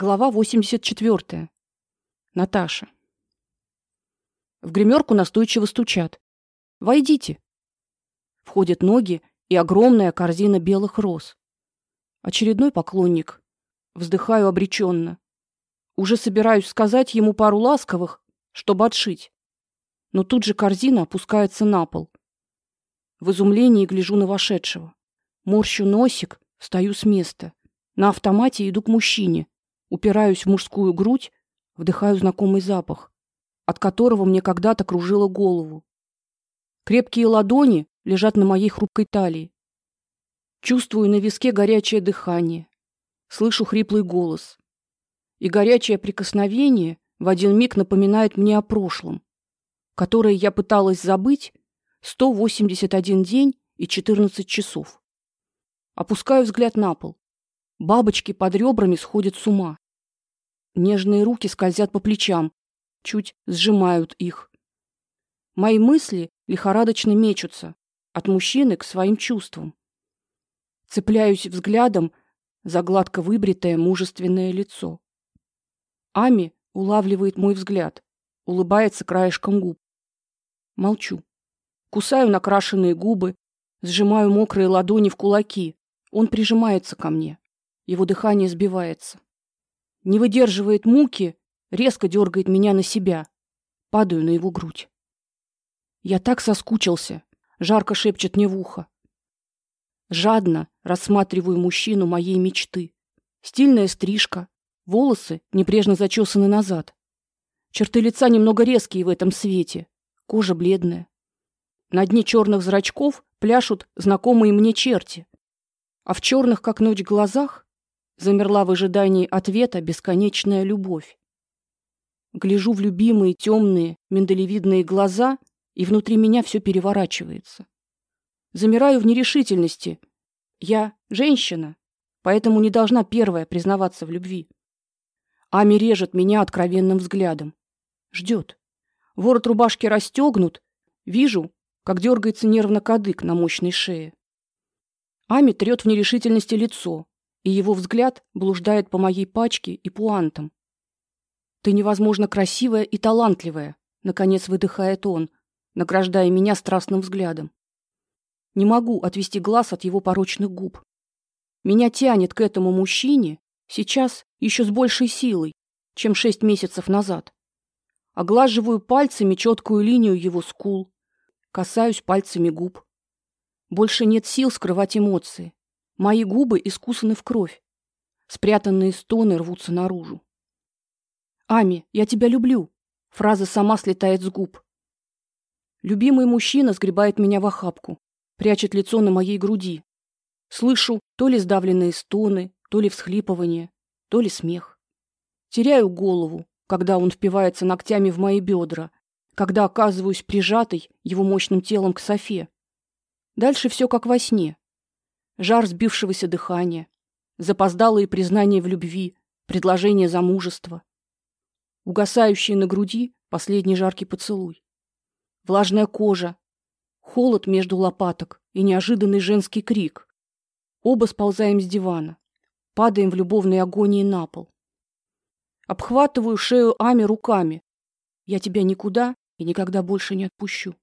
Глава 84. Наташа. В гримерку настойчиво стучат. Войдите. Входят ноги и огромная корзина белых роз. Очередной поклонник. Вздыхаю обреченно. Уже собираюсь сказать ему пару ласковых, чтобы отшить. Но тут же корзина опускается на пол. В изумлении гляжу на вошедшего. Морщу носик, встаю с места. На автомате иду к мужчине упираюсь в мужскую грудь, вдыхаю знакомый запах, от которого мне когда-то кружило голову. Крепкие ладони лежат на моей хрупкой талии. Чувствую на виске горячее дыхание, слышу хриплый голос. И горячее прикосновение в один миг напоминает мне о прошлом, которое я пыталась забыть 181 день и 14 часов. Опускаю взгляд на пол. Бабочки под ребрами сходят с ума. Нежные руки скользят по плечам, чуть сжимают их. Мои мысли лихорадочно мечутся от мужчины к своим чувствам. Цепляюсь взглядом за гладко выбритое мужественное лицо. Ами улавливает мой взгляд, улыбается краешком губ. Молчу. Кусаю накрашенные губы, сжимаю мокрые ладони в кулаки. Он прижимается ко мне. Его дыхание сбивается. Не выдерживает муки, резко дергает меня на себя. Падаю на его грудь. Я так соскучился, жарко шепчет мне в ухо. Жадно рассматриваю мужчину моей мечты. Стильная стрижка, волосы небрежно зачесаны назад. Черты лица немного резкие в этом свете, кожа бледная. На дне черных зрачков пляшут знакомые мне черти, а в черных как ночь глазах Замерла в ожидании ответа бесконечная любовь. Гляжу в любимые темные миндалевидные глаза, и внутри меня все переворачивается. Замираю в нерешительности. Я женщина, поэтому не должна первая признаваться в любви. Ами режет меня откровенным взглядом. Ждет. Ворот рубашки расстегнут. Вижу, как дергается нервно кадык на мощной шее. Ами трет в нерешительности лицо, и его взгляд блуждает по моей пачке и пуантам. Ты невозможно красивая и талантливая, наконец выдыхает он, награждая меня страстным взглядом. Не могу отвести глаз от его порочных губ. Меня тянет к этому мужчине сейчас еще с большей силой, чем шесть месяцев назад. Оглаживаю пальцами четкую линию его скул, касаюсь пальцами губ. Больше нет сил скрывать эмоции. Мои губы искусаны в кровь. Спрятанные стоны рвутся наружу. Ами, я тебя люблю. Фраза сама слетает с губ. Любимый мужчина сгребает меня в охапку, прячет лицо на моей груди. Слышу то ли сдавленные стоны, то ли всхлипывание, то ли смех. Теряю голову, когда он впивается ногтями в мои бедра, когда оказываюсь прижатой его мощным телом к софе. Дальше все как во сне жар сбившегося дыхания, запоздалые признания в любви, предложение замужества, угасающий на груди последний жаркий поцелуй. Влажная кожа, холод между лопаток и неожиданный женский крик. Оба сползаем с дивана, падаем в любовной агонии на пол. Обхватываю шею Ами руками. Я тебя никуда и никогда больше не отпущу.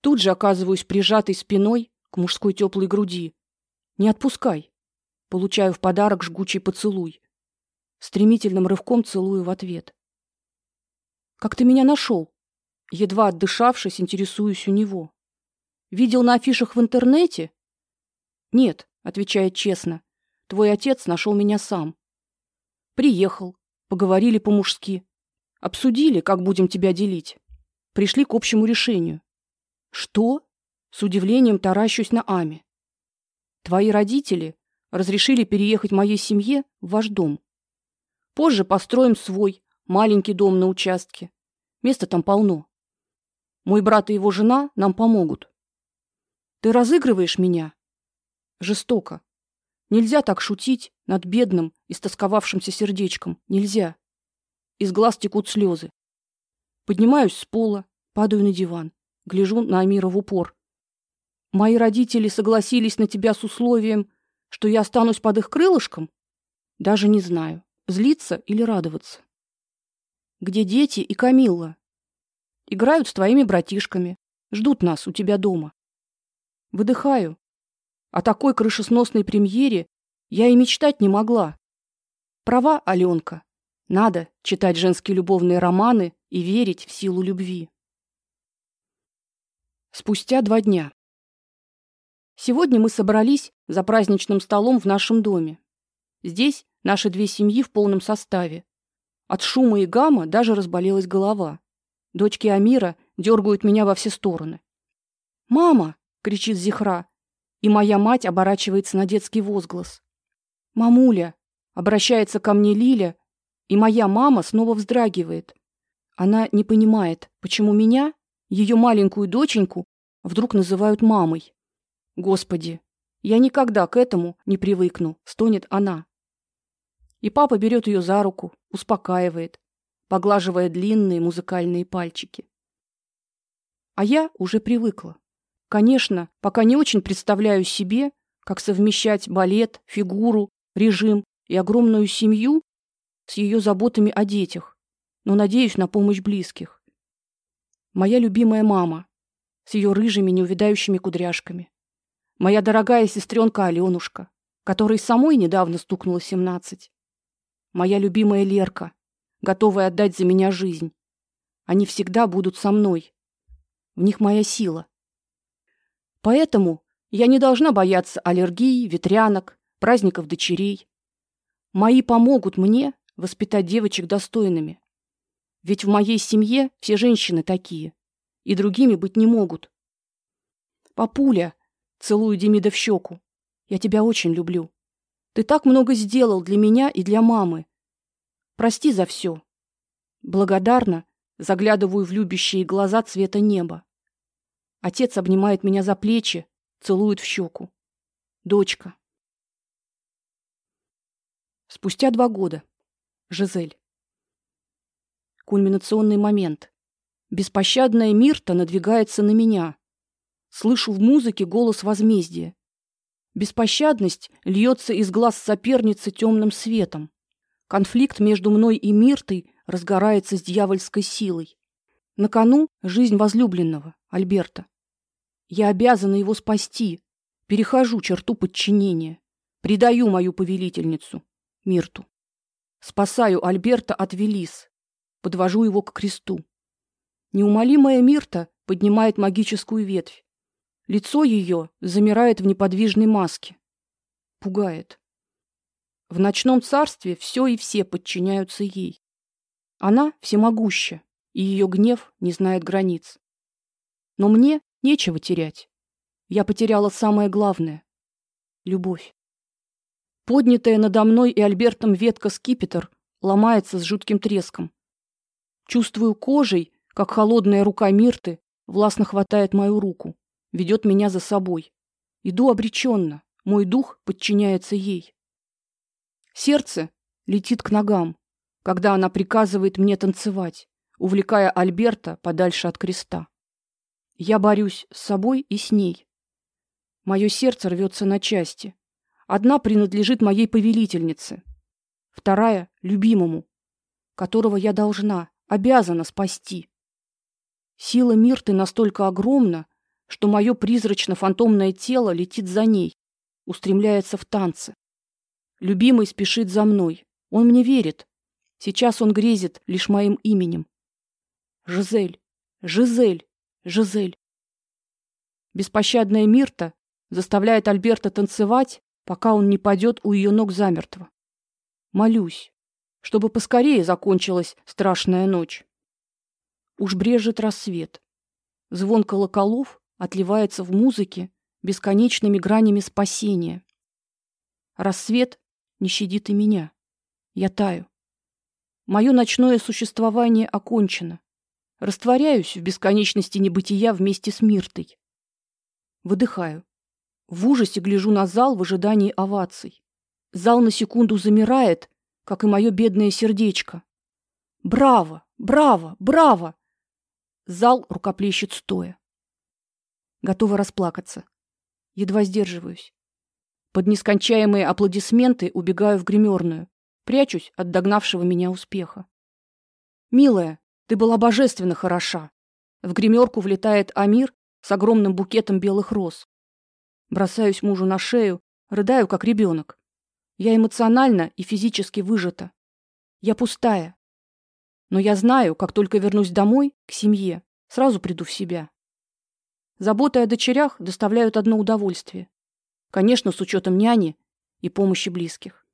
Тут же оказываюсь прижатой спиной к мужской теплой груди, не отпускай. Получаю в подарок жгучий поцелуй. Стремительным рывком целую в ответ. Как ты меня нашел? Едва отдышавшись, интересуюсь у него. Видел на афишах в интернете? Нет, отвечает честно. Твой отец нашел меня сам. Приехал, поговорили по-мужски, обсудили, как будем тебя делить. Пришли к общему решению. Что? С удивлением таращусь на Ами. Твои родители разрешили переехать моей семье в ваш дом. Позже построим свой маленький дом на участке. Места там полно. Мой брат и его жена нам помогут. Ты разыгрываешь меня жестоко. Нельзя так шутить над бедным, истосковавшимся сердечком. Нельзя. Из глаз текут слезы. Поднимаюсь с пола, падаю на диван, гляжу на Амира в упор. Мои родители согласились на тебя с условием, что я останусь под их крылышком? Даже не знаю. злиться или радоваться. Где дети и Камилла? Играют с твоими братишками, ждут нас у тебя дома. Выдыхаю. О такой крышесносной премьере я и мечтать не могла. Права, Алёнка. Надо читать женские любовные романы и верить в силу любви. Спустя два дня. Сегодня мы собрались за праздничным столом в нашем доме. Здесь наши две семьи в полном составе. От шума и гамма даже разболелась голова. Дочки Амира дергают меня во все стороны. "Мама!" кричит Зихра, и моя мать оборачивается на детский возглас. "Мамуля!" обращается ко мне Лиля, и моя мама снова вздрагивает. Она не понимает, почему меня, ее маленькую доченьку, вдруг называют мамой. Господи, я никогда к этому не привыкну, стонет она. И папа берет ее за руку, успокаивает, поглаживая длинные музыкальные пальчики. А я уже привыкла. Конечно, пока не очень представляю себе, как совмещать балет, фигуру, режим и огромную семью с ее заботами о детях, но надеюсь на помощь близких. Моя любимая мама с ее рыжими неувядающими кудряшками. Моя дорогая сестренка Алёнушка, которой самой недавно стукнуло семнадцать. Моя любимая Лерка, готовая отдать за меня жизнь. Они всегда будут со мной. В них моя сила. Поэтому я не должна бояться аллергии, ветрянок, праздников дочерей. Мои помогут мне воспитать девочек достойными. Ведь в моей семье все женщины такие, и другими быть не могут. Папуля, целую Демида в щеку. Я тебя очень люблю. Ты так много сделал для меня и для мамы. Прости за все. Благодарна заглядываю в любящие глаза цвета неба. Отец обнимает меня за плечи, целует в щеку. Дочка. Спустя два года. Жизель. Кульминационный момент. Беспощадная Мирта надвигается на меня. Слышу в музыке голос возмездия. Беспощадность льется из глаз соперницы темным светом. Конфликт между мной и Миртой разгорается с дьявольской силой. На кону жизнь возлюбленного, Альберта. Я обязана его спасти. Перехожу черту подчинения. Предаю мою повелительницу, Мирту. Спасаю Альберта от Велис. Подвожу его к кресту. Неумолимая Мирта поднимает магическую ветвь. Лицо ее замирает в неподвижной маске. Пугает. В ночном царстве все и все подчиняются ей. Она всемогуща, и ее гнев не знает границ. Но мне нечего терять. Я потеряла самое главное любовь. Поднятая надо мной и Альбертом ветка скипетр ломается с жутким треском. Чувствую кожей, как холодная рука Мирты властно хватает мою руку, ведет меня за собой. Иду обреченно, мой дух подчиняется ей. Сердце летит к ногам, когда она приказывает мне танцевать, увлекая Альберта подальше от креста. Я борюсь с собой и с ней. Мое сердце рвется на части. Одна принадлежит моей повелительнице, вторая любимому, которого я должна, обязана спасти. Сила Мирты настолько огромна, что мое призрачно-фантомное тело летит за ней, устремляется в танцы. Любимый спешит за мной. Он мне верит. Сейчас он грезит лишь моим именем. Жизель, Жизель, Жизель. Беспощадная Мирта заставляет Альберта танцевать, пока он не падет у ее ног замертво. Молюсь, чтобы поскорее закончилась страшная ночь. Уж брежет рассвет. Звон колоколов отливается в музыке бесконечными гранями спасения. Рассвет не щадит и меня. Я таю. Мое ночное существование окончено. Растворяюсь в бесконечности небытия вместе с Миртой. Выдыхаю. В ужасе гляжу на зал в ожидании оваций. Зал на секунду замирает, как и мое бедное сердечко. Браво, браво, браво. Зал рукоплещет стоя. Готова расплакаться. Едва сдерживаюсь. Под нескончаемые аплодисменты убегаю в гримерную. Прячусь от догнавшего меня успеха. Милая, ты была божественно хороша. В гримерку влетает Амир с огромным букетом белых роз. Бросаюсь мужу на шею, рыдаю как ребенок. Я эмоционально и физически выжата. Я пустая. Но я знаю, как только вернусь домой, к семье, сразу приду в себя. Заботы о дочерях доставляют одно удовольствие. Конечно, с учетом няни и помощи близких.